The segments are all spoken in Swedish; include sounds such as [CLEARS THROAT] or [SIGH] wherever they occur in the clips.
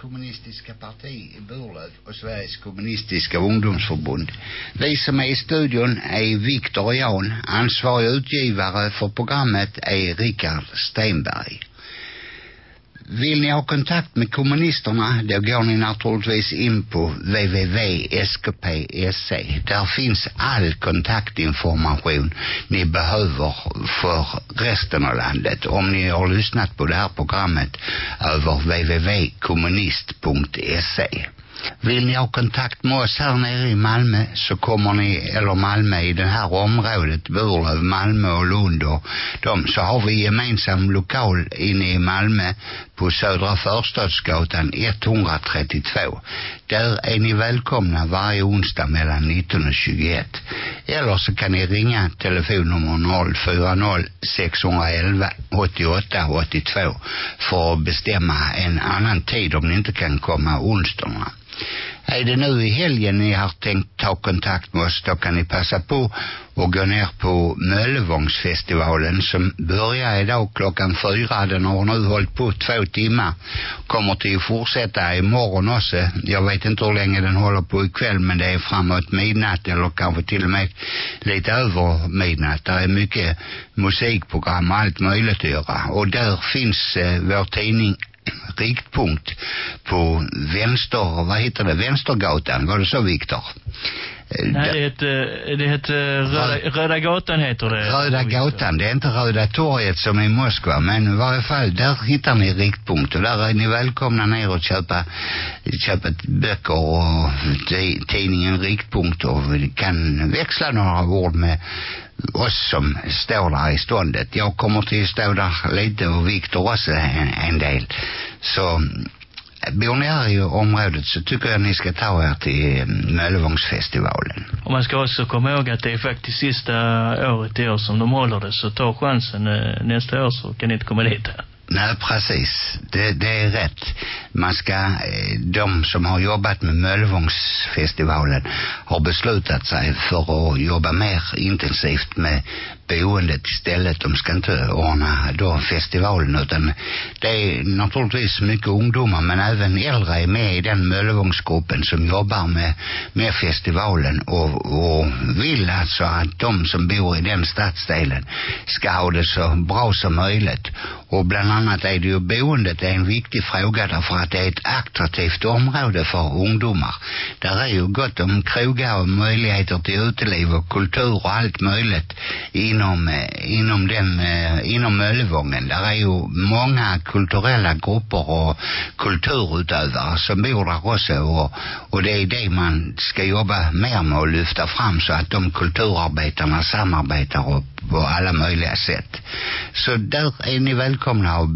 kommunistiska parti i Burlöv och Sveriges kommunistiska ungdomsförbund. Vi som är i studion är Viktor och Jan. Ansvarig utgivare för programmet är Rickard Stenberg. Vill ni ha kontakt med kommunisterna då går ni naturligtvis in på www.skp.se. Där finns all kontaktinformation ni behöver för resten av landet om ni har lyssnat på det här programmet över www.kommunist.se. Vill ni ha kontakt med oss här nere i Malmö så kommer ni, eller Malmö i det här området, Burlöv, Malmö och Lund och de, så har vi gemensam lokal inne i Malmö på Södra Förstadsgatan 132. Där är ni välkomna varje onsdag mellan 19 och 21. Eller så kan ni ringa telefonnummer 040 611 88 82 för att bestämma en annan tid om ni inte kan komma onsdagarna. Är det nu i helgen ni har tänkt ta kontakt med oss då kan ni passa på och gå ner på Möllevångsfestivalen som börjar idag klockan fyra. Den har nu hållit på två timmar. Kommer till att fortsätta imorgon också. Jag vet inte hur länge den håller på ikväll men det är framåt midnatt eller kanske till och med lite över midnatt. Det är mycket musikprogram och allt möjligt att göra. Och där finns eh, vår tidning [CLEARS THROAT] riktpunkt på vänster, vad heter det, Vänstergatan, var det så Viktor? Nej, det heter, det heter Röda, Röda gatan heter det. Röda gatan, det är inte Röda torget som i Moskva, men i varje fall, där hittar ni riktpunkt och där är ni välkomna ner och köpa, köpa böcker och tidningen riktpunkt och vi kan växla några ord med oss som står där i ståndet. Jag kommer till att stå där lite och Viktor också en, en del. Så bor ni här i området så tycker jag ni ska ta er till Möllevångsfestivalen. Och man ska också komma ihåg att det är faktiskt sista året i år som de håller det. Så ta chansen nästa år så kan ni inte komma dit. Nej, precis. Det, det är rätt. Man ska, de som har jobbat med Möllevångsfestivalen har beslutat sig för att jobba mer intensivt med boendet istället. De ska inte ordna då festivalen utan det är naturligtvis mycket ungdomar men även äldre är med i den Möllevångsgruppen som jobbar med, med festivalen och, och vill alltså att de som bor i den stadsdelen ska ha det så bra som möjligt. Och bland annat är det ju boendet är en viktig fråga därför att det är ett attraktivt område för ungdomar. Där är ju gott om krogar och möjligheter till uteliv och kultur och allt möjligt inom, eh, inom den, eh, inom Möllevången. Där är ju många kulturella grupper och kulturutövare som bor där också och, och det är det man ska jobba mer med att lyfta fram så att de kulturarbetarna samarbetar på alla möjliga sätt. Så där är ni välkomna att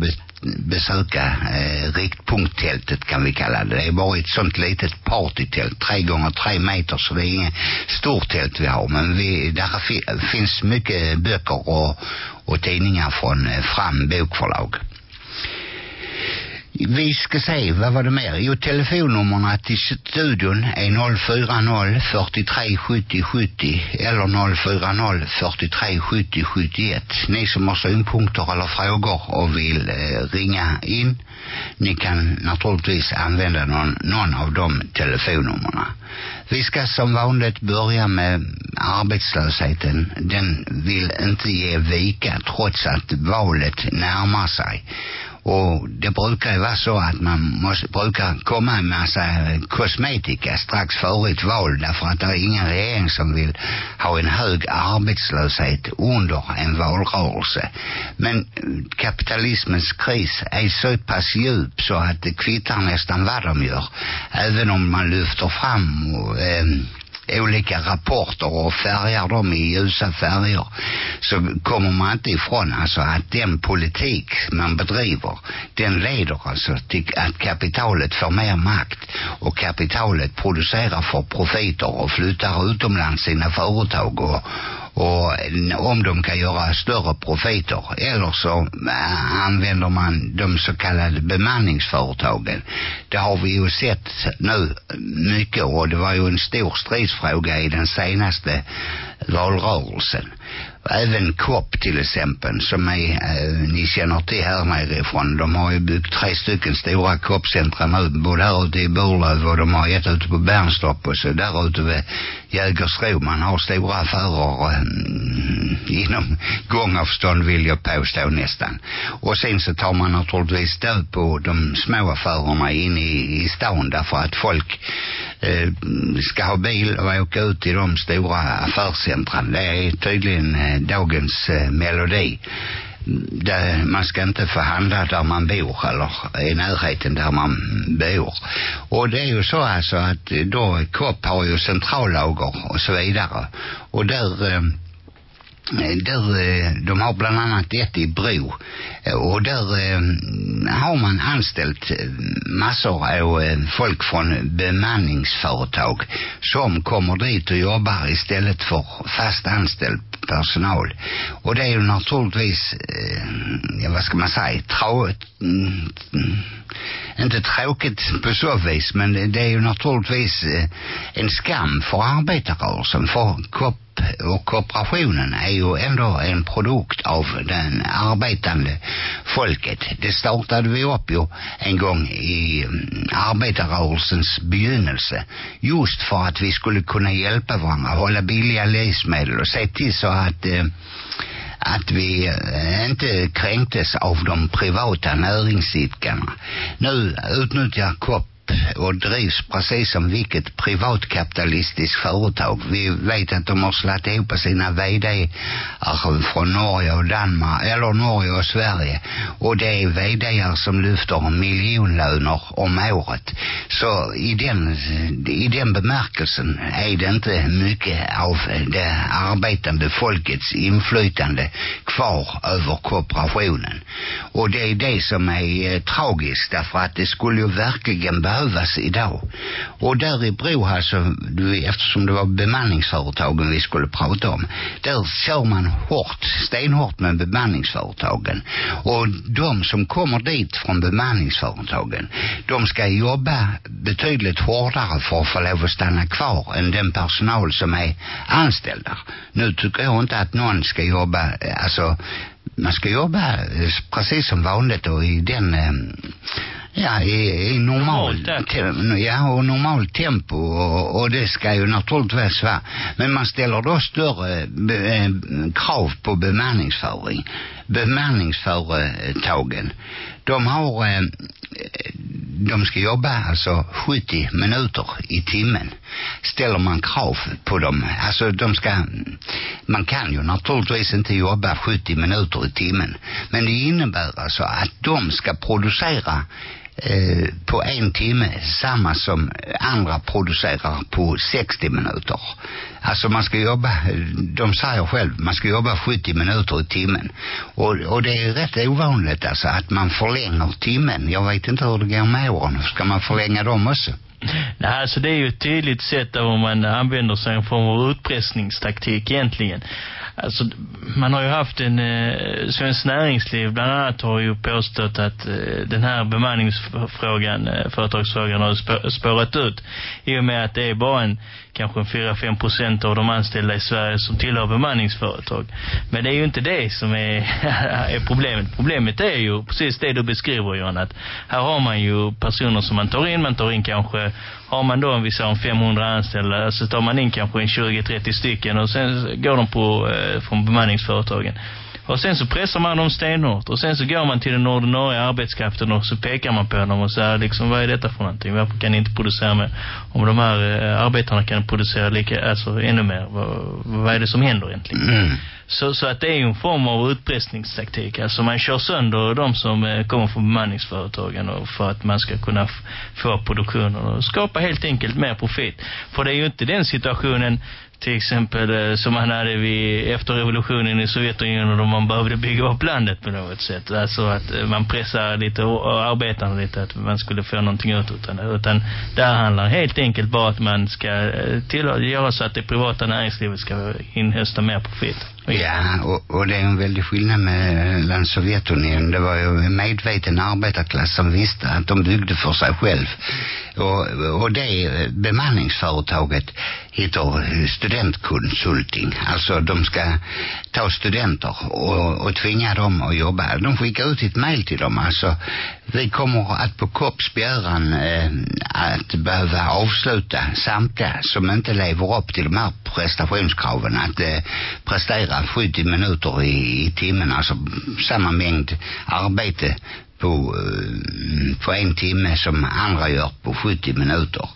besöka eh, riktpunkttältet kan vi kalla det. Det är bara ett sånt litet partytält, tre gånger tre meter så det är inget stort tält vi har. Men vi, där fi, finns mycket böcker och, och tidningar från eh, Fram bokförlag. Vi ska se, vad var det mer? Jo, telefonnummerna till studion är 040 43 70 70 eller 040 43 70 71. Ni som har synpunkter eller frågor och vill eh, ringa in, ni kan naturligtvis använda någon, någon av de telefonnummerna. Vi ska som vanligt börja med arbetslösheten. Den vill inte ge vika trots att valet närmar sig. Och det brukar ju vara så att man måste, brukar komma en massa kosmetika strax före ett val därför att det är ingen regering som vill ha en hög arbetslöshet under en valrörelse. Men äh, kapitalismens kris är så pass djup så att det kvittar nästan vad de gör. Även om man lyfter fram och, eh, olika rapporter och färgar dem i ljusa färger. Så kommer man inte ifrån alltså att den politik man bedriver den leder alltså till att kapitalet får mer makt och kapitalet producerar för profiter och flyttar utomlands sina företag och och om de kan göra större profiter eller så eh, använder man de så kallade bemanningsföretagen det har vi ju sett nu mycket och det var ju en stor stridsfråga i den senaste valrörelsen Även Kopp till exempel som är, eh, ni känner till här nerifrån. De har ju byggt tre stycken stora koppcentra nu, både här ute i Burlöv och de har ett ute på Bernstorp och så där ute vid Jägersro. Man har stora affärer eh, øh, inom gångavstånd vill jag påstå nästan. Och sen så tar man naturligtvis död på de små affärerna inne i, i stan därför att folk øh, eh, ska ha bil och åka ut i de stora affärscentran. Det är tydligen eh, øh, dagens eh, melodi. Det, man ska inte få handla där man bor eller i närheten där man bor. Och det är ju så alltså att då Kopp har ju centrallager och så vidare. Och där eh, Eh, där, eh, de har bland annat ett i Bro eh, och där har man anställt massor av folk från bemanningsföretag som kommer dit och jobbar istället för fast anställd personal. Och det är ju naturligtvis, ja, vad ska man säga, trå, mm, inte tråkigt på så vis, men det är ju naturligtvis en skam för arbetarrörelsen, för kopp och kooperationen är ju ändå en produkt av den arbetande folket. Det startade vi upp ju en gång i mm, arbetarrörelsens begynnelse just för att vi skulle kunna hjälpa varandra, hålla billiga livsmedel och se till så att eh, att vi eh, inte kränktes av de privata näringsidkarna. Nu utnyttjar Kopp och drivs precis som vilket privatkapitalistiskt företag. Vi vet att de har slagit ihop sina vd från Norge och Danmark, eller Norge och Sverige. Och det är vd som lyfter miljonlöner om året. Så i den, i den bemärkelsen är det inte mycket av det arbetande folkets inflytande kvar över kooperationen. Och det är det som är eh, tragiskt därför att det skulle ju verkligen behövas idag. Och där i Bro alltså, eftersom det var bemanningsföretagen vi skulle prata om, där kör man hårt, stenhårt med bemanningsföretagen. Och de som kommer dit från bemanningsföretagen, de ska jobba betydligt hårdare för att få lov att stanna kvar än den personal som är anställd där. Nu tycker jag inte att någon ska jobba, eh, alltså man ska jobba eh, precis som vanligt och i den eh, ja, i, i normal tem, ja, och normal tempo och, och det ska ju naturligtvis vara. Men man ställer då större be, eh, krav på bemanningsföring bemanningsföretagen. De har eh, de ska jobba alltså 70 minuter i timmen. Ställer man krav på dem alltså de ska man kan ju naturligtvis inte jobba 70 minuter i timmen. Men det innebär alltså att de ska producera eh, på en timme samma som andra producerar på 60 minuter. Alltså man ska jobba, de säger själv, man ska jobba 70 minuter i timmen. Och, och det är rätt ovanligt alltså att man förlänger timmen. Jag vet inte hur det går med åren. Ska man förlänga dem också? Nej, alltså det är ju ett tydligt sätt där man använder sig av en form av utpressningstaktik egentligen. Alltså, man har ju haft en, eh, Svensk Näringsliv bland annat har ju påstått att eh, den här bemanningsfrågan, eh, företagsfrågan har spå, spårat ut. I och med att det är bara en, kanske 4-5 procent av de anställda i Sverige som tillhör bemanningsföretag. Men det är ju inte det som är, [LAUGHS] är problemet. Problemet är ju precis det du beskriver, Jan, att här har man ju personer som man tar in. Man tar in kanske, har man då, vi säger 500 anställda, så tar man in kanske en 20-30 stycken och sen går de på, eh, från bemanningsföretagen. Och sen så pressar man dem stenhårt. Och sen så går man till den ordinarie arbetskraften och så pekar man på dem och säger liksom, vad är detta för någonting? Varför kan ni inte producera mer? Om de här eh, arbetarna kan producera lika, alltså ännu mer. Vad, vad är det som händer egentligen? Mm. Så, så att det är ju en form av utpressningstaktik. Alltså man kör sönder de som eh, kommer från bemanningsföretagen och för att man ska kunna få produktionen och skapa helt enkelt mer profit. För det är ju inte den situationen till exempel eh, som man hade vid, efter revolutionen i Sovjetunionen då man behövde bygga upp landet på något sätt. Alltså att eh, man pressar lite och arbetarna lite att man skulle få någonting ut utan, utan där handlar helt enkelt bara att man ska eh, till, göra så att det privata näringslivet ska inhösta mer profit. Ja, och, och det är en väldig skillnad mellan eh, Sovjetunionen. Det var ju en medveten arbetarklass som visste att de byggde för sig själv. Och, och det eh, bemanningsföretaget heter studentkonsulting. Alltså de ska ta studenter och, och tvinga dem att jobba. De skickar ut ett mejl till dem. Alltså vi kommer att på KOPPS begäran eh, att behöva avsluta samtliga som inte lever upp till de här prestationskraven att eh, prestera 70 minuter i, i timmen, alltså samma mängd arbete på, eh, på en timme som andra gör på 70 minuter.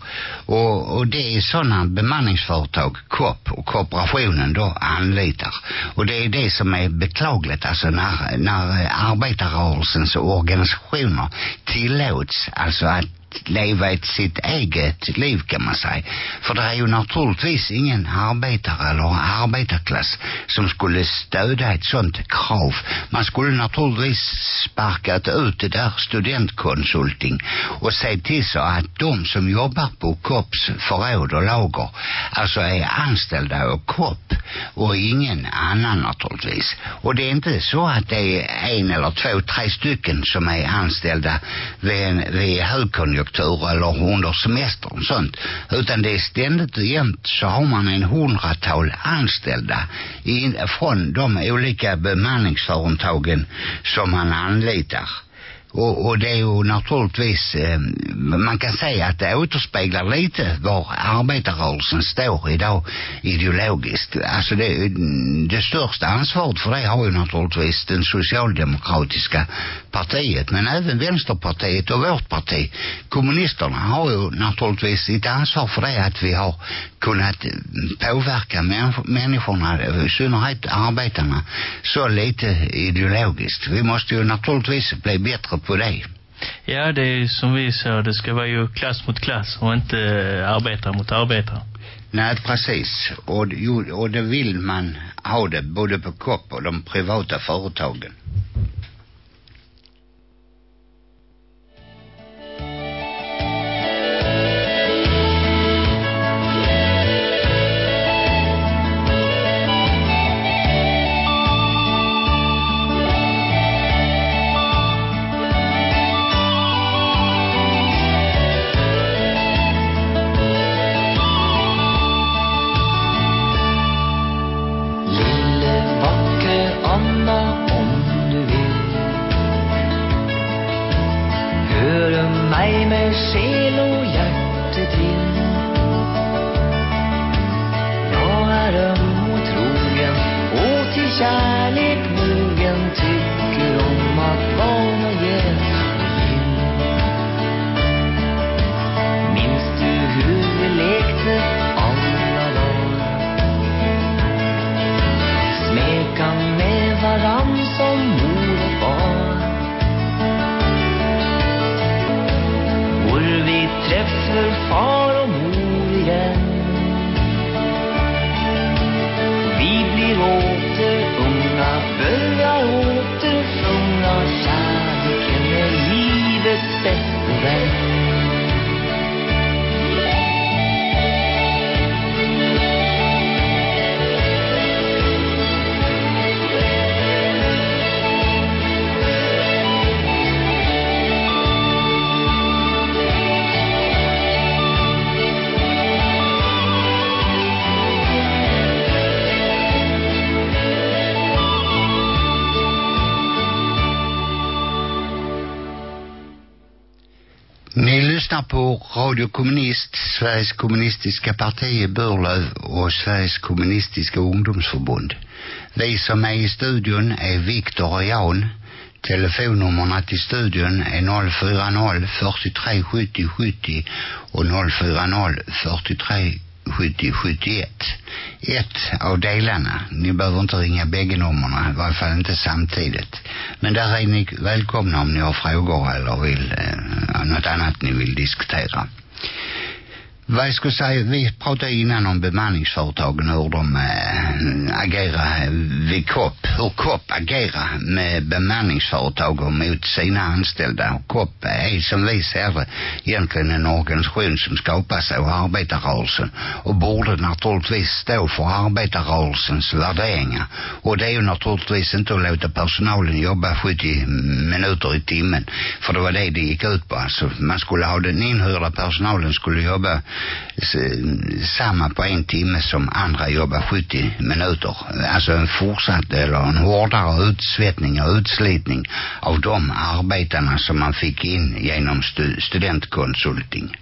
Och, och det är sådana bemanningsföretag KOP och kooperationen då anlitar. Och det är det som är beklagligt alltså när, när arbetarrörelsens organisationer tillåts alltså att leva ett sitt eget liv kan man säga. För det är ju naturligtvis ingen arbetare eller arbetarklass som skulle stödja ett sånt krav. Man skulle naturligtvis sparkat ut det där studentkonsulting och se till så att de som jobbar på KOPs förråd och lager alltså är anställda av KOP och ingen annan naturligtvis. Och det är inte så att det är en eller två, tre stycken som är anställda vid, en, vid högkonjunktur högkonjunktur eller under semestern och sånt. Utan det är ständigt och jämt så har man en hundratal anställda in, från de olika bemanningsföretagen som man anlitar. Och, och det är ju naturligtvis, eh, man kan säga att det återspeglar lite var arbetarrörelsen står idag ideologiskt. Alltså det, det största ansvaret för det har ju naturligtvis den socialdemokratiska partiet, men även vänsterpartiet och vårt parti. Kommunisterna har ju naturligtvis ett ansvar för det att vi har kunnat påverka människorna, i synnerhet arbetarna, så lite ideologiskt. Vi måste ju naturligtvis bli bättre på det. Ja, det är som vi sa, det ska vara ju klass mot klass och inte arbetare mot arbetare. Nej, precis. Och, och det vill man ha det både på KOP och de privata företagen. Lyssnar på Radio Kommunist, Sveriges kommunistiska parti i Burlöv och Sveriges kommunistiska ungdomsförbund. Vi som är i studion är Viktor och Jan. Telefonnummerna till studion är 040 43 70 70 och 040 43 70 71. Ett av delarna. Ni behöver inte ringa bägge nummerna, i varje fall inte samtidigt. Men där är ni välkomna om ni har frågor eller vill eh, något annat ni vill diskutera vad jag skulle säga, vi pratade innan om bemanningsföretagen, hur de äh, agerar vid COP. Hur COP agerar med bemanningsföretag och mot sina anställda. Och COP är som vi ser det egentligen en organisation som skapas av arbetarrörelsen och borde naturligtvis stå för arbetarrörelsens värderingar. Och det är ju naturligtvis inte att låta personalen jobba 70 minuter i timmen. För det var det det gick ut på. Alltså man skulle ha den inhyrda personalen skulle jobba samma på en timme som andra jobbar 70 minuter. Alltså en fortsatt eller en hårdare utsvettning och utslitning av de arbetarna som man fick in genom stu studentkonsulting.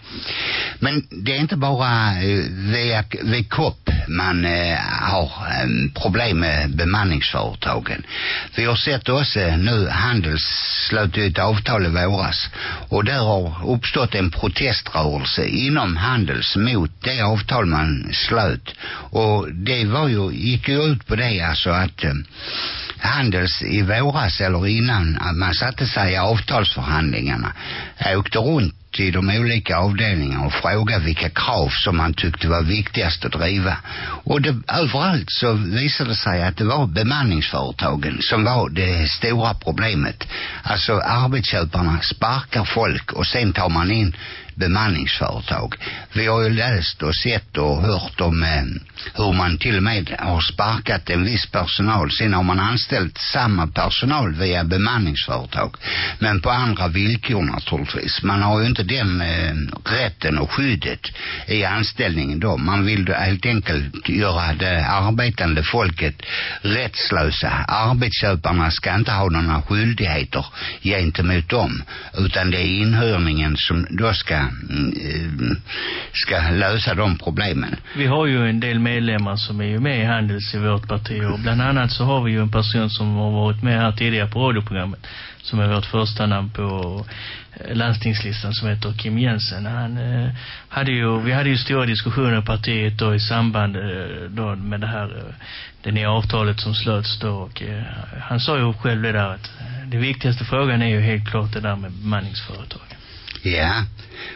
Men det är inte bara eh, via, via, vid COP man eh, har eh, problem med bemanningsföretagen. Vi har sett också nu Handels slöt ju ett avtal i våras och där har uppstått en proteströrelse inom Handels mot det avtal man slöt. Och det var ju, gick ju ut på det alltså att eh, Handels i våras eller innan man satte sig i avtalsförhandlingarna åkte runt till de olika avdelningarna och frågade vilka krav som man tyckte var viktigast att driva. Och det, överallt så visade det sig att det var bemanningsföretagen som var det stora problemet. Alltså arbetsköparna sparkar folk och sen tar man in bemanningsföretag. Vi har ju läst och sett och hört om eh, hur man till och med har sparkat en viss personal. Sen har man anställt samma personal via bemanningsföretag. Men på andra villkor naturligtvis. Man har ju inte den eh, rätten och skyddet i anställningen då. Man vill helt enkelt göra det arbetande folket rättslösa. Arbetsköparna ska inte ha några skyldigheter gentemot dem. Utan det är inhörningen som då ska ska lösa de problemen. Vi har ju en del medlemmar som är ju med i Handels i vårt parti och bland annat så har vi ju en person som har varit med här tidigare på radioprogrammet som är vårt första namn på eh, landstingslistan som heter Kim Jensen. Han eh, hade ju, vi hade ju stora diskussioner i partiet då i samband eh, då med det här eh, det nya avtalet som slöts då och eh, han sa ju själv det där att eh, det viktigaste frågan är ju helt klart det där med bemanningsföretag. Ja,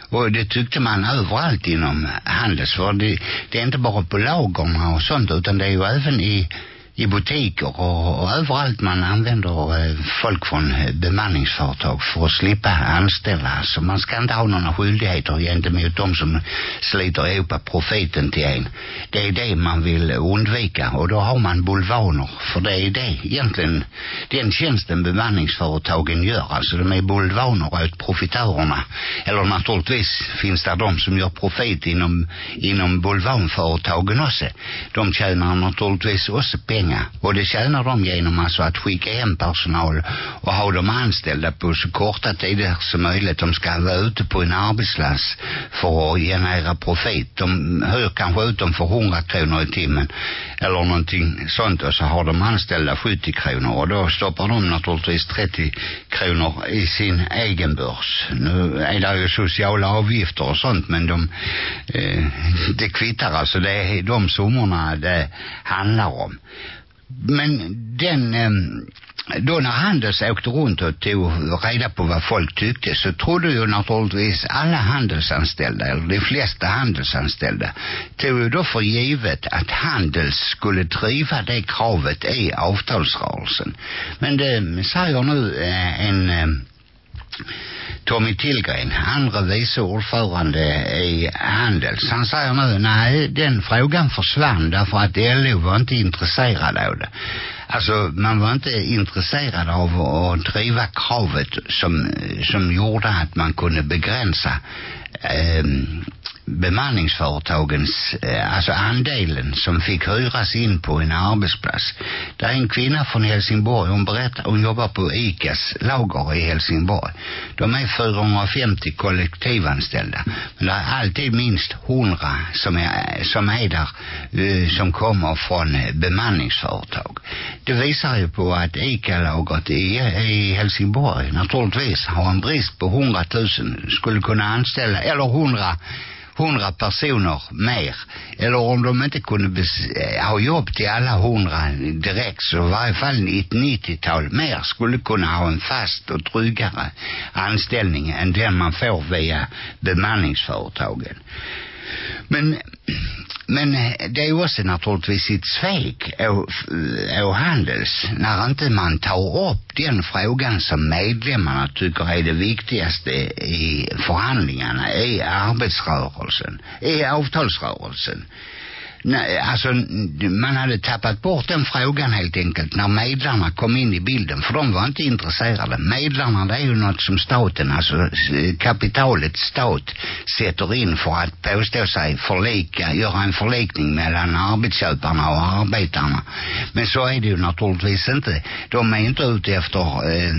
och det tyckte man överallt inom Handels. För det, det är inte bara på lagerna och sånt utan det är ju även i i butiker och, och överallt man använder eh, folk från eh, bemanningsföretag för att slippa anställa. Så man ska inte ha några skyldigheter gentemot de som sliter ihop profiten till en. Det är det man vill undvika och då har man bulvaner för det är det egentligen den tjänsten bemanningsföretagen gör. Alltså de är bulvaner åt profitörerna. Eller naturligtvis finns det de som gör profit inom, inom bulvanföretagen också. De tjänar naturligtvis också pengar pengar. Och det tjänar de genom alltså att skicka hem personal och ha dem anställda på så korta tider som möjligt. De ska vara ute på en arbetsplats för att generera profit. De hör kanske ut dem för 100 kronor i timmen eller någonting sånt och så har de anställda 70 kronor och då stoppar de naturligtvis 30 kronor i sin egen börs. Nu är det ju sociala avgifter och sånt men de eh, [LAUGHS] det kvittar alltså det är de summorna det handlar om men den ehm, då när Handels åkte runt och tog reda på vad folk tyckte så trodde ju naturligtvis alla handelsanställda eller de flesta handelsanställda tog ju då för givet att Handels skulle driva det kravet i avtalsrörelsen. Men det mm, säger nu eh, en ehm, Tommy Tillgren, andra vice ordförande i Handels. Han säger nu, nej, den frågan försvann därför att LO var inte intresserad av det. Alltså, man var inte intresserad av att driva kravet som, som gjorde att man kunde begränsa eh, bemanningsföretagens, eh, alltså andelen som fick hyras in på en arbetsplats. Det är en kvinna från Helsingborg, hon berättar, hon jobbar på ICAs lager i Helsingborg. De är 450 kollektivanställda. Men det är alltid minst 100 som är, som är där, eh, som kommer från eh, bemanningsföretag. Det visar ju på att ICA-lagret i, i Helsingborg naturligtvis har en brist på 100 000, skulle kunna anställa, eller 100 hundra personer mer. Eller om de inte kunde eh, ha jobb till alla hundra direkt så i varje fall ett 90-tal mer skulle kunna ha en fast och tryggare anställning än den man får via bemanningsföretagen. Men, men eh, det är ju också naturligtvis ett svek eh, av Handels när inte man tar upp den frågan som medlemmarna tycker är det viktigaste i förhandlingarna, i arbetsrörelsen, i avtalsrörelsen nej, alltså man hade tappat bort den frågan helt enkelt när medlarna kom in i bilden för de var inte intresserade. Medlarna det är ju något som staten, alltså kapitalet stat sätter in för att påstå sig förlika, göra en förlikning mellan arbetsköparna och arbetarna. Men så är det ju naturligtvis inte. De är inte ute efter eh,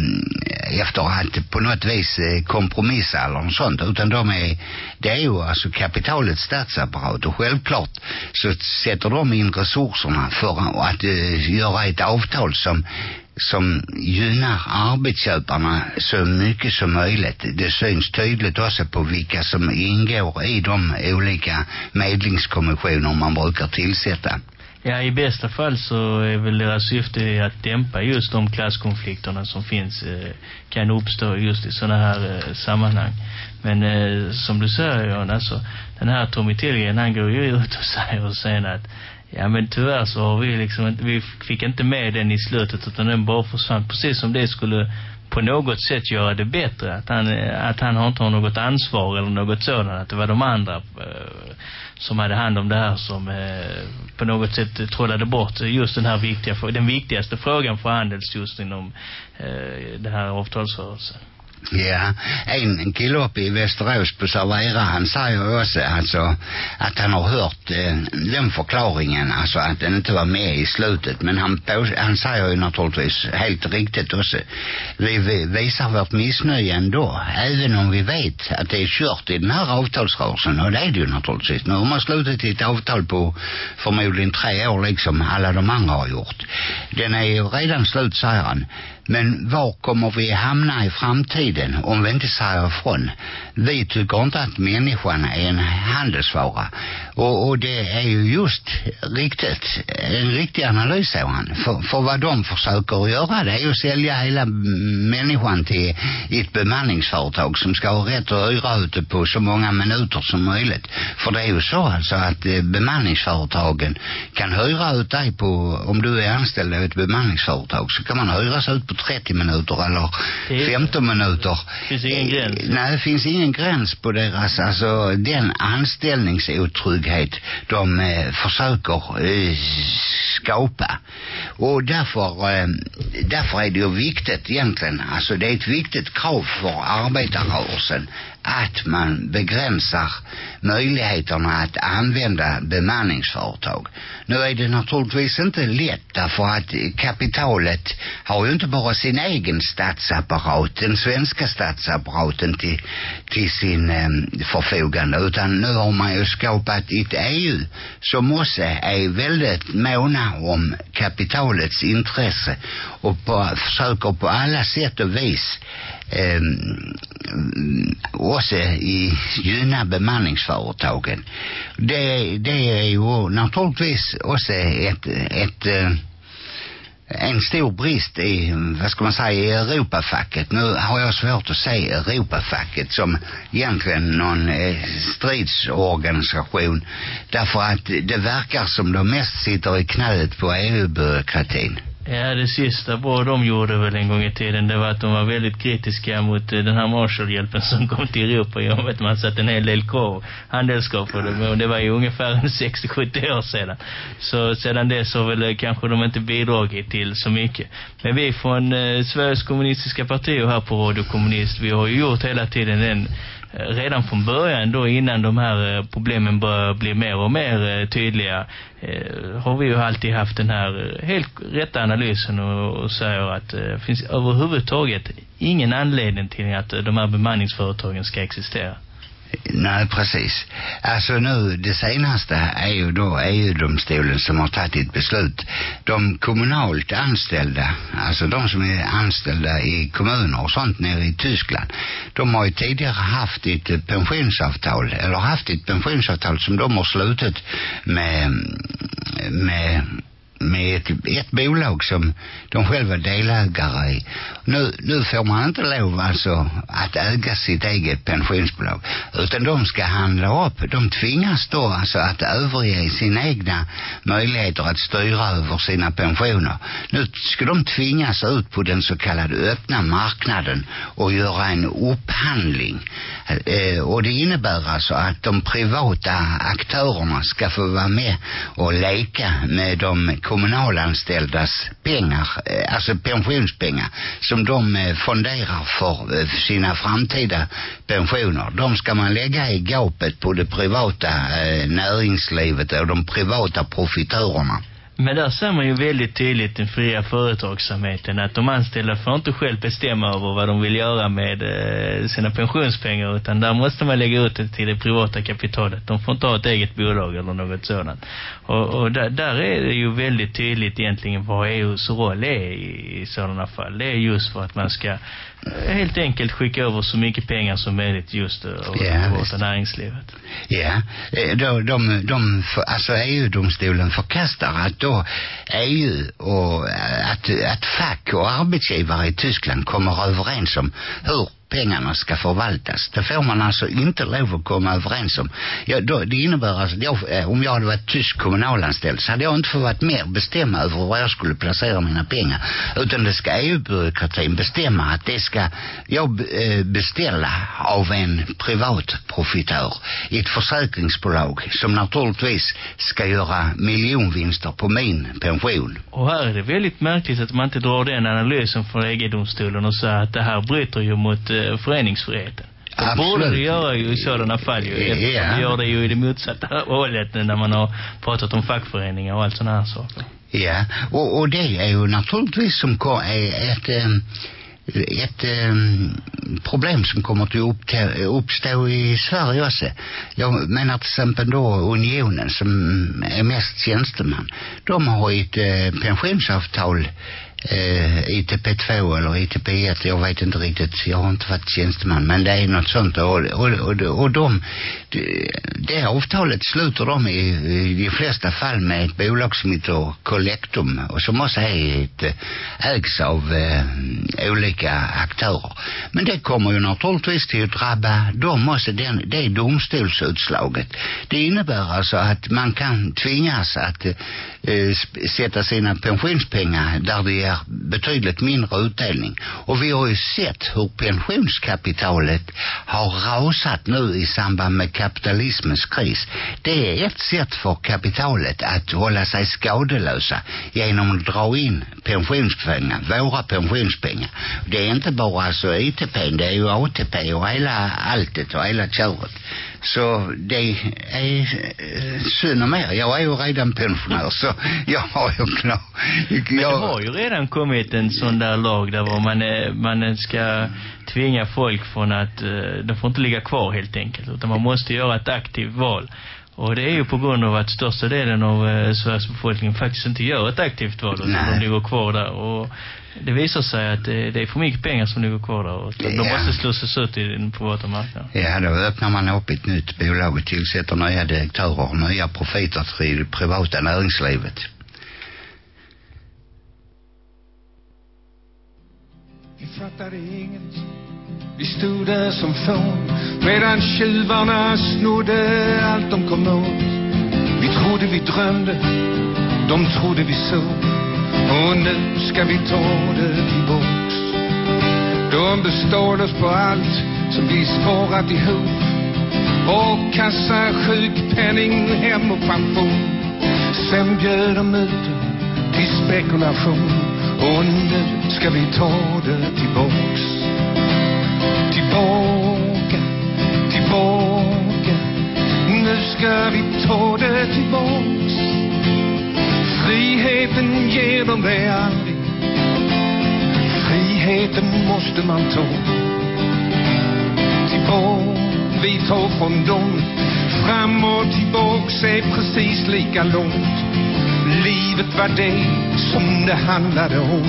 efter att på något vis eh, kompromissa eller något sånt utan de är det är ju alltså kapitalets statsapparat och självklart så sätter de in resurserna för att uh, göra ett avtal som som gynnar arbetsköparna så mycket som möjligt. Det syns tydligt också på vilka som ingår i de olika medlingskommissioner man brukar tillsätta. Ja, i bästa fall så är väl deras syfte att dämpa just de klasskonflikterna som finns, eh, kan uppstå just i sådana här eh, sammanhang. Men som du säger, Jan, alltså, den här Tommy Tillgren, han går ju ut och säger sen att Ja men tyvärr så har vi liksom inte, vi fick inte med den i slutet utan den bara försvann. Precis som det skulle på något sätt göra det bättre. Att han, att han har inte har något ansvar eller något sådant. Att det var de andra eh, som hade hand om det här som eh, på något sätt trollade bort just den här viktiga, den viktigaste frågan för handels just inom eh, det här avtalsrörelsen. Ja, en kille uppe i Västerås på Servera, han säger också alltså att han har hört eh, den förklaringen, alltså att den inte var med i slutet. Men han, på, han säger ju naturligtvis helt riktigt också. Vi, vi visar vårt missnöje ändå, även om vi vet att det är kört i den här avtalsrörelsen. Och det är det ju naturligtvis. Nu har man slutit ett avtal på förmodligen tre år liksom alla de andra har gjort. Den är ju redan slut, säger han. Men var kommer vi hamna i framtiden om vi inte säger ifrån? Vi tycker inte att människan är en handelsvara. Och, och det är ju just riktigt, en riktig analys, säger han. För, för vad de försöker göra det är ju att sälja hela människan till ett bemanningsföretag som ska ha rätt att hyra ute på så många minuter som möjligt. För det är ju så alltså att eh, bemanningsföretagen kan hyra ut dig på, om du är anställd av ett bemanningsföretag så kan man hyras ut på 30 minuter eller 15 minuter. Det finns ingen gräns. Nej, det finns ingen gräns på deras, alltså den anställningsotrygghet de eh, försöker eh, skapa. Och därför, eh, därför är det ju viktigt egentligen, alltså det är ett viktigt krav för arbetarrörelsen att man begränsar möjligheterna att använda bemanningsföretag. Nu är det naturligtvis inte lätt därför att kapitalet har ju inte bara sin egen statsapparat, den svenska statsapparaten till, till sin eh, förfogande utan nu har man ju skapat ett EU som också är väldigt måna om kapitalets intresse och på, försöker på alla sätt och vis eh, också i gynna bemanningsföretagen. Det, det är ju naturligtvis också ett, ett eh, øh, en stor brist i, vad ska man säga, i Europafacket. Nu har jag svårt att se Europafacket som egentligen någon eh, øh, stridsorganisation. Därför att det verkar som de mest sitter i knäet på EU-byråkratin. Ja, det sista bra de gjorde väl en gång i tiden det var att de var väldigt kritiska mot eh, den här Marshallhjälpen som kom till Europa. Jag vet man satt en hel del krav, handelskrav på det. Och det var ju ungefär 60-70 år sedan. Så sedan dess har väl eh, kanske de inte bidragit till så mycket. Men vi från eh, Sveriges kommunistiska parti och här på Radio Kommunist, vi har ju gjort hela tiden den redan från början då innan de här eh, problemen börjar bli mer och mer eh, tydliga eh, har vi ju alltid haft den här helt rätta analysen och, och säger att det finns överhuvudtaget ingen anledning till att de här bemanningsföretagen ska existera. Nej, precis. Alltså nu, det senaste är ju då EU-domstolen som har tagit ett beslut. De kommunalt anställda, alltså de som är anställda i kommuner och sånt nere i Tyskland, de har ju tidigare haft ett pensionsavtal, eller haft ett pensionsavtal som de har slutit med, med med ett, ett bolag som de själva är delägare i. Nu, nu får man inte lov alltså att äga sitt eget pensionsbolag utan de ska handla upp. De tvingas då alltså att överge sina egna möjligheter att styra över sina pensioner. Nu ska de tvingas ut på den så kallade öppna marknaden och göra en upphandling. Och eh, det innebär alltså att de privata aktörerna ska få vara med och leka med de kommunalanställdas pengar, eh, alltså pensionspengar som de eh, fonderar för eh, sina framtida pensioner. De ska man lägga i gapet på det privata näringslivet och de privata profitörerna. Men där ser man ju väldigt tydligt den fria företagsamheten att de anställda får inte själv bestämma över vad de vill göra med eh, sina pensionspengar utan där måste man lägga ut det till det privata kapitalet. De får inte ha ett eget bolag eller något sådant. Och, och där, där är det ju väldigt tydligt egentligen vad EUs roll är i, i sådana fall. Det är just för att man ska helt enkelt skicka över så mycket pengar som möjligt just över Ja, det privata näringslivet. Ja, eh, då, de, de, för, alltså EU-domstolen förkastar att då EU och eh, att, att fack och arbetsgivare i Tyskland kommer överens om hur pengarna ska förvaltas. Det får man alltså inte lov att komma överens om. Ja, då, det innebär alltså, jag, eh, om jag hade varit tysk kommunalanställd så hade jag inte fått varit med och bestämma över var jag skulle placera mina pengar. Utan det ska EU-byråkratin bestämma att det ska jag eh, beställa av en privat profitör i ett försäkringsbolag som naturligtvis ska göra miljonvinster på min pension. Och här är det väldigt märkligt att man inte drar den analysen från EG-domstolen och säger att det här bryter ju mot eh, föreningsfriheten. Det Absolut. borde det göra ju i sådana fall ju. Eftersom det gör det ju i det motsatta [LAUGHS] hållet när man har pratat om fackföreningar och allt sådana här saker. Ja, och, och det är ju naturligtvis som är ett, eh, ett eh, problem som kommer att uppta, uppstå i Sverige också. Jag menar till exempel då Unionen som är mest tjänsteman. De har ett eh, pensionsavtal eh, ITP2 eller ITP1, jag vet inte riktigt, jag har inte varit tjänsteman, men det är något sånt och, och, och, och de, det, det avtalet sluter de i, i de flesta fall med ett bolag som heter Collectum och som också är ett, eh, ägs av eh, olika aktörer. Men det kommer ju naturligtvis till att drabba dem också, den, det domstolsutslaget. Det innebär alltså att man kan tvingas att eh, sp- sätta sina pensionspengar där det ger betydligt mindre utdelning. Och vi har ju sett hur pensionskapitalet har rasat nu i samband med kapitalismens kris. Det är ett sätt för kapitalet att hålla sig skadelösa genom att dra in pensionspengar, våra pensionspengar. Det är inte bara alltså ITP, det är ju ATP och hela alltet och hela köret. Så det är synd om er. Jag är ju redan pensionär så jag har ju klar. Men det Jag, har ju redan kommit en sån där lag där var man, man ska tvinga folk från att, eh, de får inte ligga kvar helt enkelt, utan man måste göra ett aktivt val. Och det är ju på grund av att största delen av eh, Sveriges befolkning faktiskt inte gör ett aktivt val, utan de ligger kvar där. Och det visar sig att det, det är för mycket pengar som ligger kvar där. Och de Ja. måste slussas ut i den privata marknaden. Ja, då öppnar man upp ett nytt bolag och tillsätter nya direktörer och nya profiter till det privata näringslivet. Vi fattade inget Vi stod där som fån Medan tjuvarna snodde allt de kom åt Vi trodde vi drömde De trodde vi sov och nu ska vi ta det tillbaks De består oss på allt Som vi sparat ihop. Och kassa, sjukpenning, hem och pension. Sen bjöd de ut till spekulation. Och nu ska vi ta det tillbaks Tillbaka, tillbaka. Nu ska vi ta det tillbaks Friheten ger de dig aldrig Friheten måste man ta. Tillbaka, vi tar från dem. Fram och tillbaks är precis lika långt. Livet var det som det handlade om.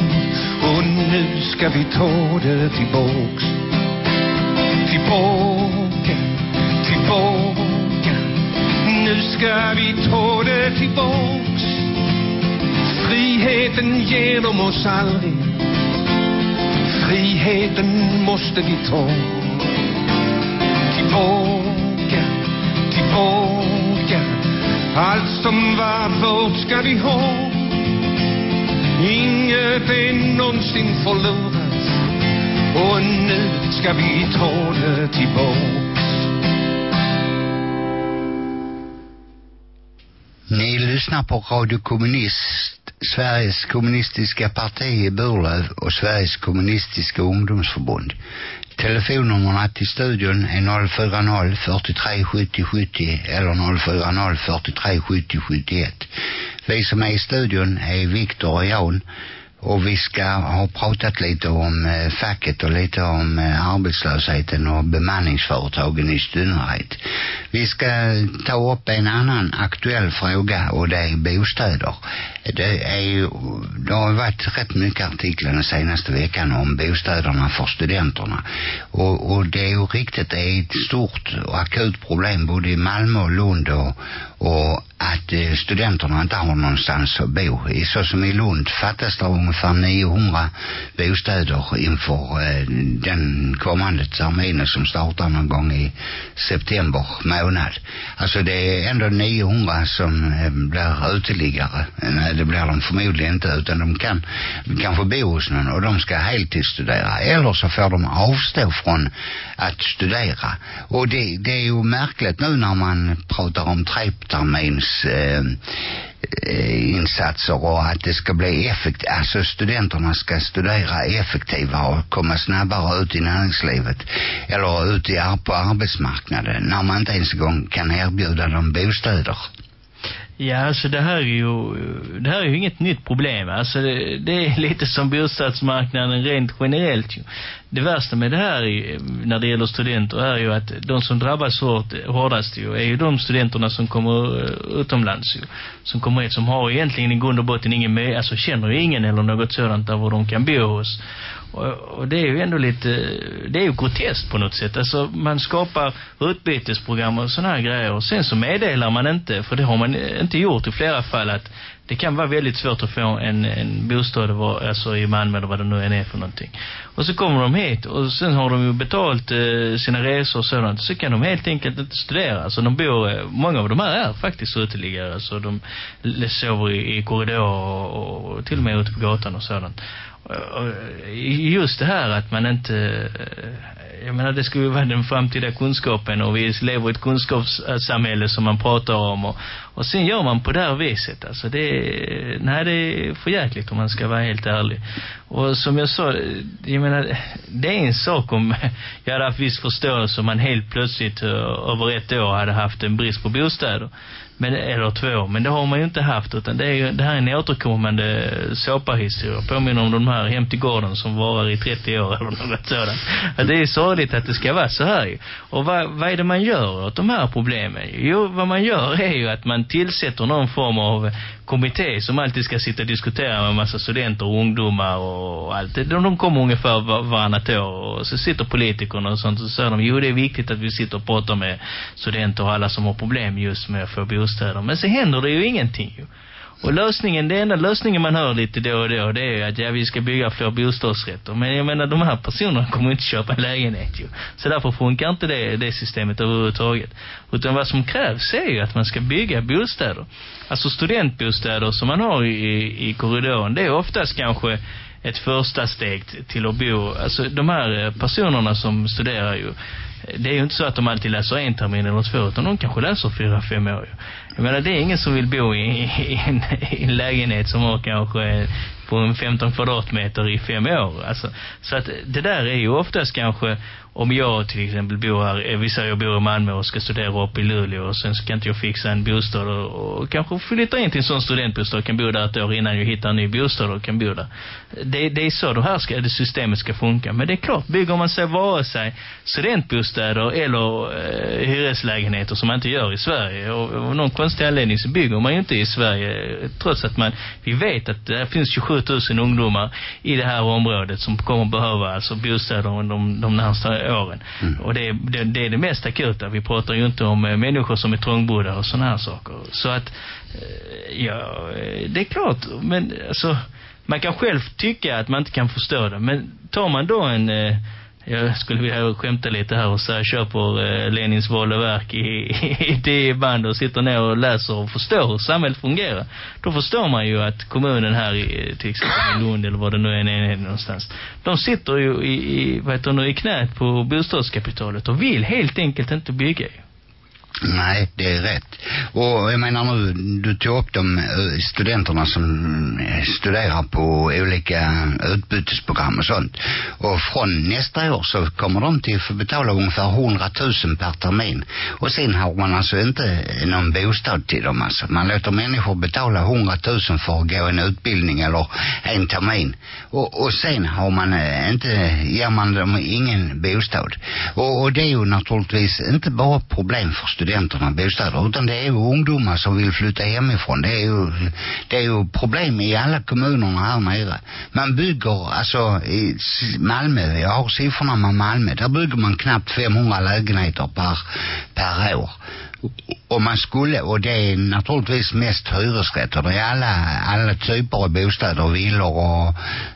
Och nu ska vi ta det tillbaks Tillbaka, tillbaka. Nu ska vi ta det tillbaks Friheten genom oss aldrig. Friheten måste vi ta. Tillbaka, tillbaka. Allt som var vårt ska vi ha. Inget är någonsin förlorat. Och nu ska vi ta det tillbaks. Ni lyssnar på Radio Kommunist, Sveriges kommunistiska parti i Burlöv och Sveriges kommunistiska ungdomsförbund. Telefonnummerna till studion är 040 43 70 70 eller 040 43 70 71. Vi som är i studion är Viktor och Jan och vi ska ha pratat lite om eh, facket och lite om eh, arbetslösheten och bemanningsföretagen i synnerhet. Vi ska ta upp en annan aktuell fråga och det är bostäder. Det är ju, det har varit rätt mycket artiklar den senaste veckan om bostäderna för studenterna. Och, och det är ju riktigt, det är ett stort och akut problem både i Malmö och Lund och, och att eh, studenterna inte har någonstans att bo. I, så som i Lund fattas det ungefär 900 bostäder inför eh, den kommande terminen som startar någon gång i september månad. Alltså det är ändå 900 som eh, blir uteliggare. Eh, det blir de förmodligen inte utan de kan kanske bo hos någon och de ska heltidsstudera. Eller så får de avstå från att studera. Och det, det är ju märkligt nu när man pratar om tretermins eh, eh, insatser och att det ska bli effektivt, alltså studenterna ska studera effektivare och komma snabbare ut i näringslivet eller ut i, på arbetsmarknaden när man inte ens en gång kan erbjuda dem bostäder. Ja, alltså det här är ju, det här är ju inget nytt problem. Alltså det, det är lite som bostadsmarknaden rent generellt ju. Det värsta med det här är, när det gäller studenter är ju att de som drabbas hårt, hårdast ju, är ju de studenterna som kommer eh, utomlands ju. Som kommer hit, som har egentligen i grund och botten ingen med, alltså känner ju ingen eller något sådant där var de kan bo hos. Och, och det är ju ändå lite, det är ju groteskt på något sätt. Alltså man skapar utbytesprogram och sådana här grejer och sen så meddelar man inte, för det har man inte gjort i flera fall att det kan vara väldigt svårt att få en, en bostad var, alltså i Malmö eller vad det nu än är för någonting. Och så kommer de hit och sen har de ju betalt eh, sina resor och sådant. Så kan de helt enkelt inte studera. Alltså de bor, eh, många av de här är faktiskt uteliggare. Så de sover i, i korridor och, och till och med ute på gatan och sådant Eh, eh, just det här att man inte eh, jag menar det skulle vara den framtida kunskapen och vi lever i ett kunskapssamhälle som man pratar om och, och sen gör man på det här viset. Alltså det nej det är för jäkligt om man ska vara helt ärlig. Och som jag sa jag menar det är en sak om jag hade haft viss förståelse om man helt plötsligt över ett år hade haft en brist på bostäder men, eller två, men det har man ju inte haft utan det, är ju, det här är en återkommande såpahistoria. Påminner om de här hem till gården som varar i 30 år [LAUGHS] eller något sådant. Att det är sorgligt att det ska vara så här ju. Och vad, vad är det man gör åt de här problemen? Jo, vad man gör är ju att man tillsätter någon form av kommitté som alltid ska sitta och diskutera med en massa studenter och ungdomar och allt. De, de kommer ungefär var, varannat år och så sitter politikerna och sånt och så säger de, jo det är viktigt att vi sitter och pratar med studenter och alla som har problem just med att få bostad bostäder. Men så händer det ju ingenting ju. Och lösningen, det enda lösningen man hör lite då och då, det är att ja, vi ska bygga fler bostadsrätter. Men jag menar, de här personerna [LAUGHS] kommer inte köpa en lägenhet ju. Så därför funkar inte det, det systemet överhuvudtaget. Utan vad som krävs är ju att man ska bygga bostäder. Alltså studentbostäder som man har i, i korridoren, det är oftast kanske ett första steg till att bo. Alltså de här eh, personerna som studerar ju, det är ju inte så att de alltid läser en termin eller två, utan de kanske läser fyra, fem år. Jag menar, det är ingen som vill bo i, i, en, i en lägenhet som har kanske på en 15 kvadratmeter i fem år. Alltså, så att det där är ju oftast kanske om jag till exempel bor här, eh, vi säger jag bor i Malmö och ska studera upp i Luleå och sen ska inte jag fixa en bostad och, och kanske flytta in till en sån studentbostad och kan bo där ett år innan jag hittar en ny bostad och kan bo där. Det, det är så det här ska, det systemet ska funka. Men det är klart, bygger man sig vare sig studentbostäder eller eh, hyreslägenheter som man inte gör i Sverige och, och någon konstig anledning så bygger man ju inte i Sverige trots att man, vi vet att det finns 27 7000 ungdomar i det här området som kommer behöva alltså bostäder under de, de närmaste åren. Mm. Och det, det, det är det mest akuta. Vi pratar ju inte om eh, människor som är trångbodda och sådana här saker. Så att, eh, ja, det är klart. Men alltså, man kan själv tycka att man inte kan förstå det. Men tar man då en... Jag skulle vilja skämta lite här och säga köper eh, Lenins verk i, i, i det band och sitter ner och läser och förstår hur samhället fungerar. Då förstår man ju att kommunen här i, till exempel i Lund eller vad det nu är är någonstans. De sitter ju i, i, vad heter det, i knät på bostadskapitalet och vill helt enkelt inte bygga ju. Nej, det är rätt. Och jag menar nu, du tog upp de eh, studenterna som eh, studerar på olika utbytesprogram och sånt. Och från nästa år så kommer de till att få betala ungefär 100 000 per termin. Och sen har man alltså inte eh, någon bostad till dem alltså. Man låter människor betala 100 000 för att gå en utbildning eller en termin. Och, och sen har man inte, ger man dem ingen bostad. Och, och det är ju naturligtvis inte bara problem för studenterna studenterna bostäder utan det är ju ungdomar som vill flytta hemifrån. Det är ju, det är ju problem i alla kommunerna här nere. Man bygger, alltså i Malmö, jag har siffrorna med Malmö, där bygger man knappt 500 lägenheter per, per år och man skulle, och det är naturligtvis mest hyresrätter. Det är alla, alla typer av bostäder, villor och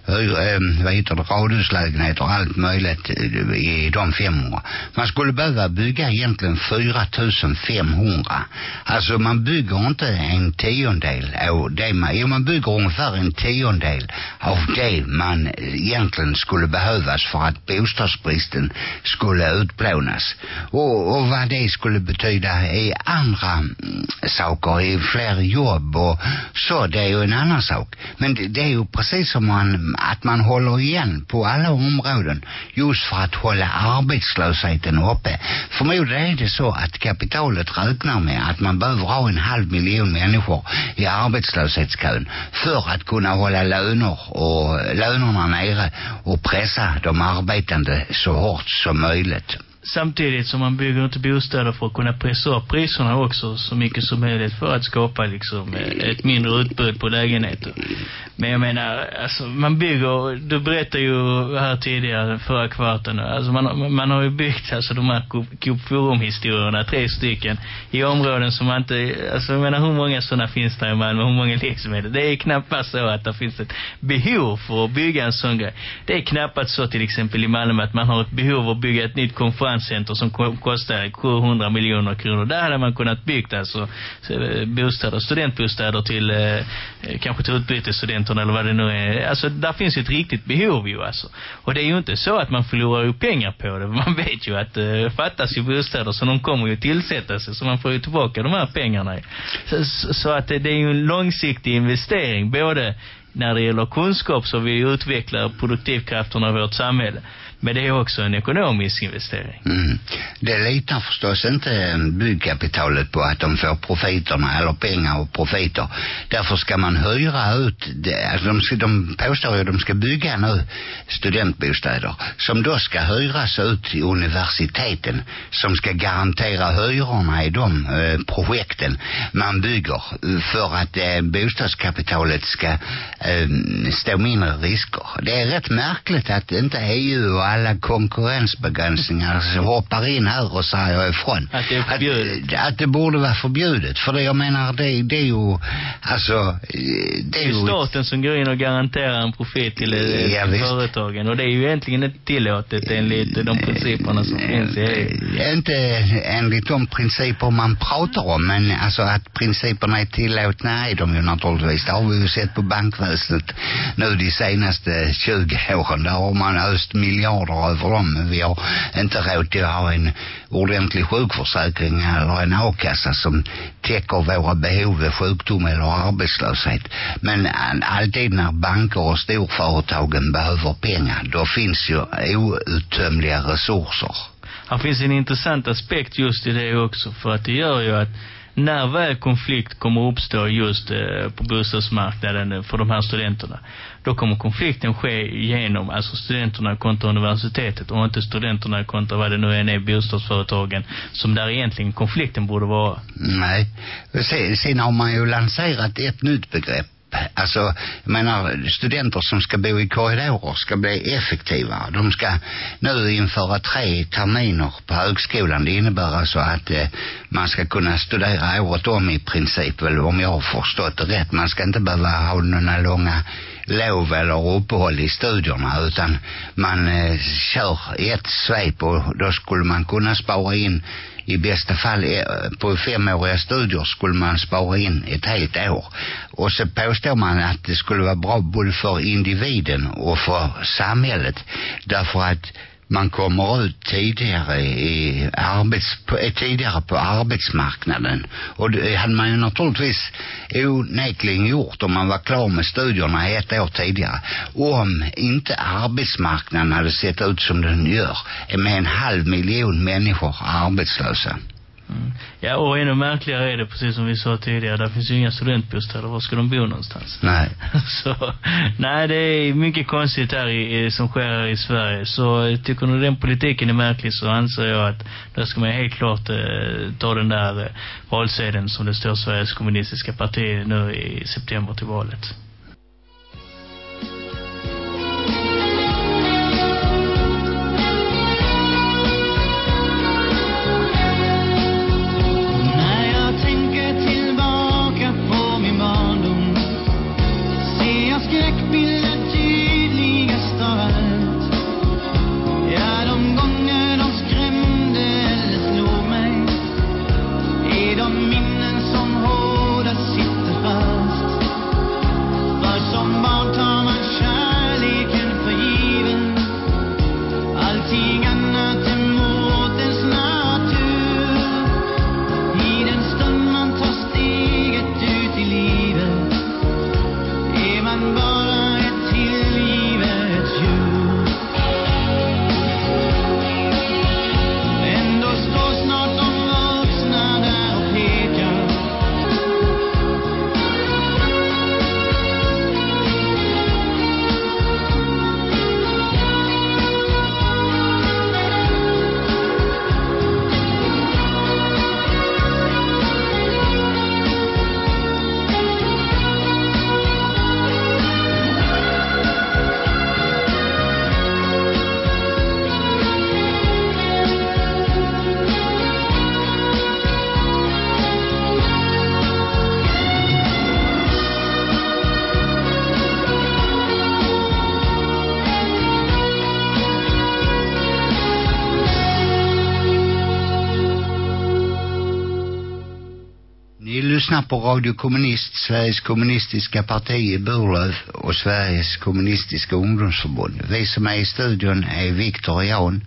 eh, vad heter det, radhuslägenheter och allt möjligt i de 500. Man skulle behöva bygga egentligen 4500. Alltså man bygger inte en tiondel av det man, jo man bygger ungefär en tiondel av det man egentligen skulle behövas för att bostadsbristen skulle utplånas. Och, och vad det skulle betyda i andra mm, saker, i fler jobb och så, det är ju en annan sak. Men det, det är ju precis som man, att man håller igen på alla områden just för att hålla arbetslösheten uppe. Förmodligen är det så att kapitalet räknar med att man behöver ha en halv miljon människor i arbetslöshetskön för att kunna hålla löner och lönerna nere och pressa de arbetande så hårt som möjligt samtidigt som man bygger inte bostäder för att kunna pressa upp priserna också så mycket som möjligt för att skapa liksom eh, ett mindre utbud på lägenheter. Men jag menar, alltså man bygger, du berättade ju här tidigare förra kvarten, alltså man, man har ju byggt alltså de här Coop Forum-historierna, tre stycken, i områden som man inte, alltså jag menar hur många sådana finns där i Malmö, hur många livsmedel? Det är knappast så att det finns ett behov för att bygga en sån grej. Det är knappast så till exempel i Malmö att man har ett behov av att bygga ett nytt konferens, konferenscenter som kostar 700 miljoner kronor. Där hade man kunnat bygga alltså bostäder, studentbostäder till eh, eh, kanske till utbytesstudenterna eller vad det nu är. Alltså där finns ju ett riktigt behov ju alltså. Och det är ju inte så att man förlorar ju pengar på det. [LAUGHS] Man vet ju att det eh, fattas ju bostäder så de kommer ju tillsätta sig så man får ju tillbaka de här pengarna. Så, så att det, det är ju en långsiktig investering både när det gäller kunskap så vi utvecklar produktivkrafterna i vårt samhälle. Men det är också en ekonomisk investering. Mm. Det litar förstås inte byggkapitalet på att de får profiterna eller pengar och profiter. Därför ska man hyra ut, alltså de, ska, de påstår ju att de ska bygga nu studentbostäder som då ska hyras ut till universiteten som ska garantera hyrorna i de eh, projekten man bygger eh, för att eh, bostadskapitalet ska eh, stå mindre risker. Det är rätt märkligt att inte EU och alla konkurrensbegränsningar så hoppar in här och säger ifrån. Att det är förbjudet? Att, att det borde vara förbjudet. För det jag menar, det, det är ju, alltså, det är ju... staten som går in och garanterar en profit till, ja, till företagen. Och det är ju egentligen inte tillåtet enligt de principerna som finns i EU. Inte enligt de principer man pratar om, men alltså att principerna är tillåtna är de ju naturligtvis. Det har vi ju sett på bankväsendet nu de senaste 20 åren. Där har man öst miljarder miljarder över dem. Vi har inte råd till att ha en ordentlig sjukförsäkring eller en a-kassa som täcker våra behov vid sjukdom eller arbetslöshet. Men alltid när banker och storföretagen behöver pengar, då finns ju outtömliga resurser. Här finns en intressant aspekt just i det också för att det gör ju att när väl konflikt kommer uppstå just eh, på bostadsmarknaden eh, för de här studenterna då kommer konflikten ske genom alltså studenterna kontra universitetet och inte studenterna kontra vad det nu än är bostadsföretagen som där egentligen konflikten borde vara. Nej. Sen, sen har man ju lanserat ett nytt begrepp Alltså, jag menar, studenter som ska bo i korridorer ska bli effektivare. De ska nu införa tre terminer på högskolan. Det innebär alltså att eh, man ska kunna studera året om i princip, eller om jag har förstått det rätt. Man ska inte behöva ha några långa lov eller uppehåll i studierna utan man eh, kör ett svep och då skulle man kunna spara in i bästa fall eh, på femåriga studier skulle man spara in ett helt år. Och så påstår man att det skulle vara bra både för individen och för samhället. Därför att man kommer ut tidigare i arbets, på, eh, tidigare på arbetsmarknaden. Och det hade man ju naturligtvis onekligen gjort om man var klar med studierna ett år tidigare. Om inte arbetsmarknaden hade sett ut som den gör med en halv miljon människor arbetslösa. Mm. Ja, och ännu märkligare är det, precis som vi sa tidigare, där finns ju inga studentbostäder. Var ska de bo någonstans? Nej. [LAUGHS] så, nej, det är mycket konstigt här i, som sker här i Sverige. Så tycker du den politiken är märklig så anser jag att då ska man helt klart eh, ta den där eh, valsedeln som det står Sveriges kommunistiska parti nu i september till valet. Lyssnar på Radio Kommunist, Sveriges kommunistiska parti i Burlöv och Sveriges kommunistiska ungdomsförbund. Vi som är i studion är Viktor och Jan.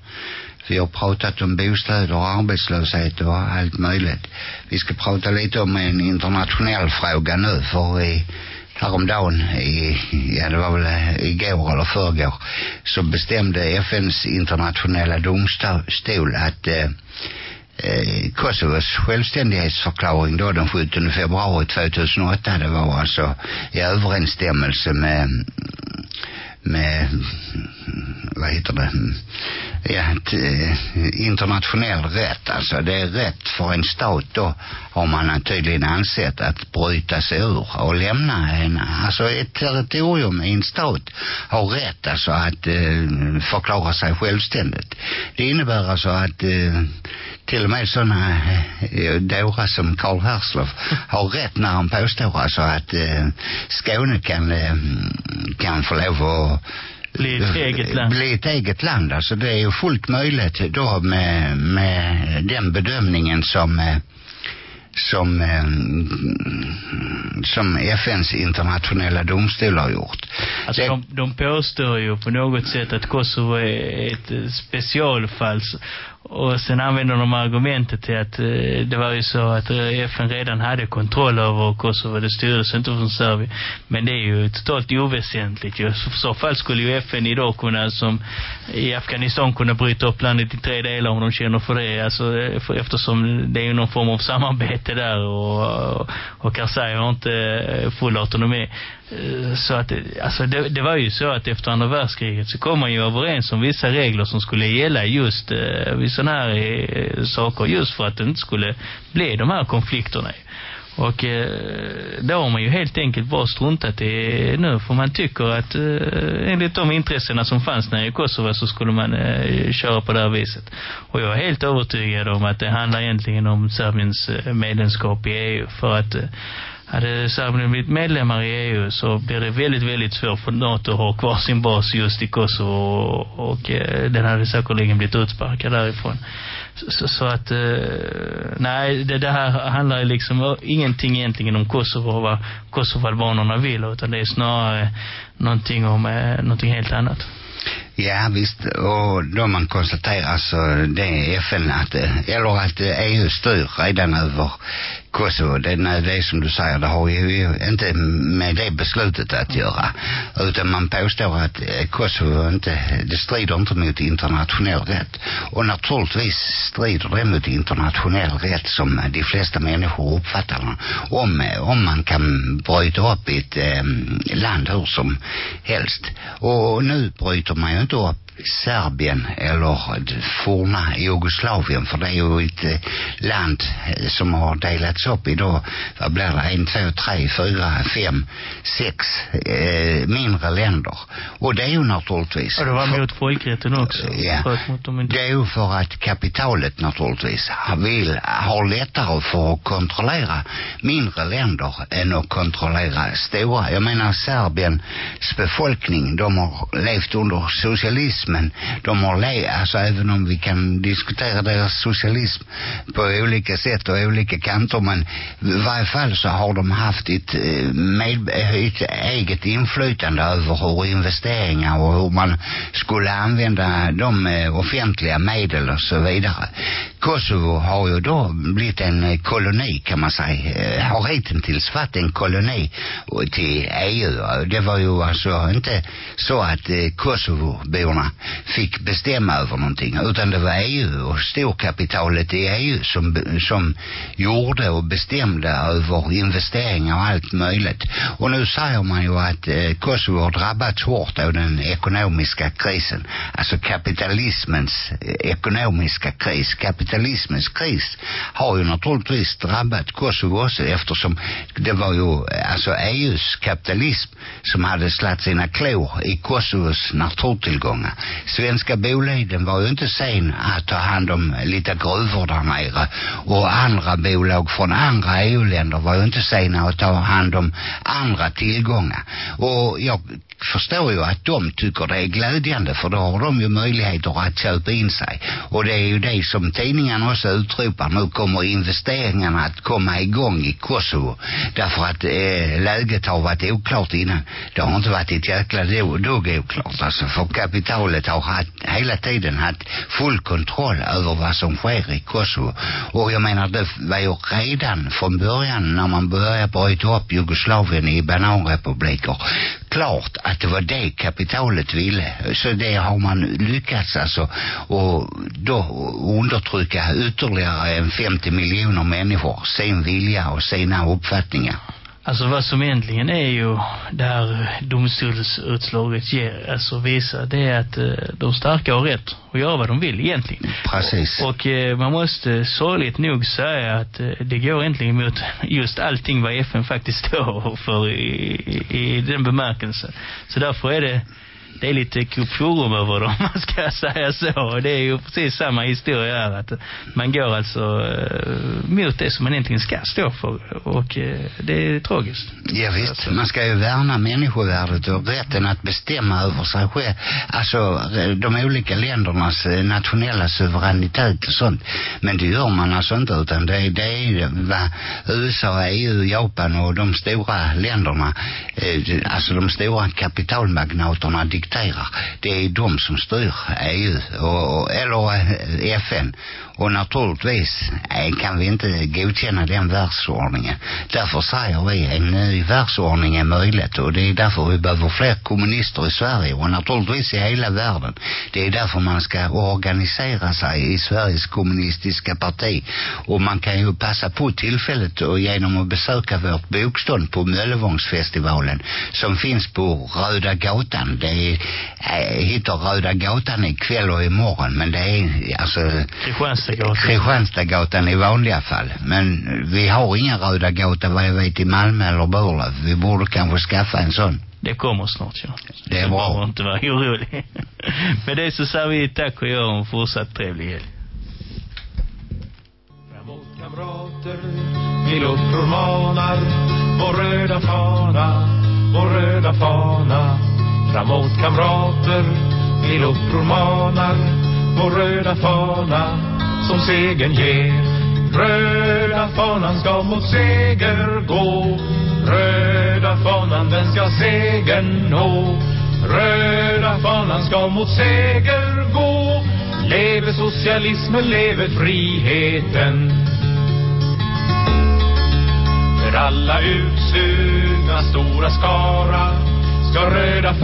Vi har pratat om bostäder och arbetslöshet och allt möjligt. Vi ska prata lite om en internationell fråga nu för i häromdagen i, ja det var väl eh, igår eller förrgår så bestämde FNs internationella domstol att eh, eh, Kosovos självständighetsförklaring då den 17 februari 2008 det var alltså i överensstämmelse med med vad heter det? Ja, eh, internationell rätt. Alltså det är rätt för en stat då har man tydligen ansett att bryta sig ur och lämna en alltså ett territorium i en stat har rätt alltså att eh, förklara sig självständigt. Det innebär alltså att eh, till och med sådana eh, dårar som Karl Hersloff har [LAUGHS] rätt när han påstår alltså att eh, Skåne kan, eh, kan få lov att bli ett eget land. Bli ett eget land. Alltså det är ju fullt möjligt då med, med den bedömningen som eh, som eh, som FNs internationella domstol har gjort. Alltså de, de påstår ju på något sätt att Kosovo är ett specialfall och sen använder de argumentet till att eh, det var ju så att eh, FN redan hade kontroll över Kosovo. Det styrdes inte från Serbien. Men det är ju totalt oväsentligt. Ju. Så, så fall skulle ju FN idag kunna, som i Afghanistan, kunna bryta upp landet i tre delar om de känner för det. Alltså, eh, för, eftersom det är ju någon form av samarbete där och, och, och Karzai har inte eh, full autonomi. Eh, så att, alltså det, det, var ju så att efter andra världskriget så kom man ju överens om vissa regler som skulle gälla just eh, vid sådana här eh, saker just för att det inte skulle bli de här konflikterna. Och eh, då har man ju helt enkelt bara struntat i nu för man tycker att eh, enligt de intressena som fanns nere i Kosovo så skulle man eh, köra på det här viset. Och jag är helt övertygad om att det handlar egentligen om Serbiens eh, medlemskap i EU för att eh, hade Serbien blivit medlemmar i EU så blir det väldigt, väldigt svårt för NATO att ha kvar sin bas just i Kosovo och, och eh, den hade säkerligen blivit utsparkad därifrån. Så, så att, eh, nej, det, det här handlar liksom ingenting egentligen om Kosovo och vad Kosovo-albanerna vill, utan det är snarare någonting om eh, någonting helt annat. Ja visst, och då man konstaterar så det är FN att, eh, eller att EU styr redan över Kosovo. Det, det är som du säger, det har ju inte med det beslutet att göra. Utan man påstår att Kosovo inte, det strider inte mot internationell rätt. Och naturligtvis strider det mot internationell rätt som de flesta människor uppfattar den. Om, om man kan bryta upp ett eh, land hur som helst. Och nu bryter man ju inte upp Serbien eller forna Jugoslavien för det är ju ett eh, land eh, som har delats upp idag vad blir det, en, två, tre, fyra, fem, sex eh, mindre länder. Och det är ju naturligtvis och det var mot folkrätten också. Ja, mot det är ju för att kapitalet naturligtvis vill ha lättare för att kontrollera mindre länder än att kontrollera stora. Jag menar Serbiens befolkning de har levt under socialism men de har le alltså även om vi kan diskutera deras socialism på olika sätt och olika kanter men i varje fall så har de haft ett, eh, med, eh, ett eget inflytande över hur investeringar och hur man skulle använda de eh, offentliga medel och så vidare. Kosovo har ju då blivit en eh, koloni kan man säga. Eh, har hittills varit en koloni till EU. Det var ju alltså inte så att eh, Kosovo-borna fick bestämma över någonting utan det var EU och storkapitalet i EU som, som gjorde och bestämde över investeringar och allt möjligt och nu säger man ju att Kosovo har drabbats hårt av den ekonomiska krisen alltså kapitalismens ekonomiska kris kapitalismens kris har ju naturligtvis drabbat Kosovo också eftersom det var ju alltså EUs kapitalism som hade slatt sina klor i Kosovos naturtillgångar. Svenska Boliden var ju inte sen att ta hand om lite gruvor där nere och andra bolag från andra EU-länder var ju inte sena att ta hand om andra tillgångar. Och jag förstår ju att de tycker det är glädjande för då har de ju möjligheter att köpa in sig. Och det är ju det som tidningarna också utropar nu kommer investeringarna att komma igång i Kosovo. Därför att eh, läget har varit oklart innan. Det har inte varit ett jäkla dugg oklart alltså. För kapitalet har haft, hela tiden haft full kontroll över vad som sker i Kosovo. Och jag menar det var ju redan från början när man började bryta upp Jugoslavien i bananrepubliker klart att det var det kapitalet ville. Så det har man lyckats alltså och då undertrycka ytterligare en 50 miljoner människor sin vilja och sina uppfattningar. Alltså vad som egentligen är ju där domstolsutslaget ger, alltså visar, det är att eh, de starka har rätt att göra vad de vill egentligen. Precis. Och, och eh, man måste sorgligt nog säga att eh, det går egentligen mot just allting vad FN faktiskt står för i, i, i den bemärkelsen. Så därför är det det är lite kupforum över dem, [LAUGHS] man ska säga så. Det är ju precis samma historia här, att man går alltså eh, mot det som man egentligen ska stå för. Och eh, det är tragiskt. Ja visst, man ska ju värna människovärdet och rätten att bestämma över sig själv. Alltså eh, de olika ländernas eh, nationella suveränitet och sånt. Men det gör man alltså inte utan det, det är vad USA, EU, Japan och de stora länderna, eh, alltså de stora kapitalmagnaterna dikterar. Det är de som styr EU och, eller øh, FN och naturligtvis øh, kan vi inte øh, godkänna den världsordningen. Därför säger vi en ny världsordning är möjligt och det är därför vi behöver fler kommunister i Sverige och naturligtvis i hela världen. Det är därför man ska organisera sig i Sveriges kommunistiska parti och man kan ju passa på tillfället och genom att besöka vårt bokstånd på Möllevångsfestivalen som finns på Röda gatan. Det är äh, heter Röda gatan ikväll och imorgon. Men det är alltså Kristianstadsgatan. Kristianstadsgatan i vanliga fall. Men vi har ingen Röda gata vad jag vet i Malmö eller Burlöv. Vi borde kanske skaffa en sån. Det kommer snart, ja. Det är Så bra. behöver inte vara orolig. [LAUGHS] Med det så säger vi tack och gör en fortsatt trevlig helg. Framåt kamrater, vi uppror manar Vår röda fana, vår röda fana Framåt kamrater, till uppror manar Vår röda fana som segern ger. Röda fanan ska mot seger gå. Röda fanan den ska segern nå. Röda fanan ska mot seger gå. Leve socialismen, leve friheten. För alla utsugna stora skara ska röda fanan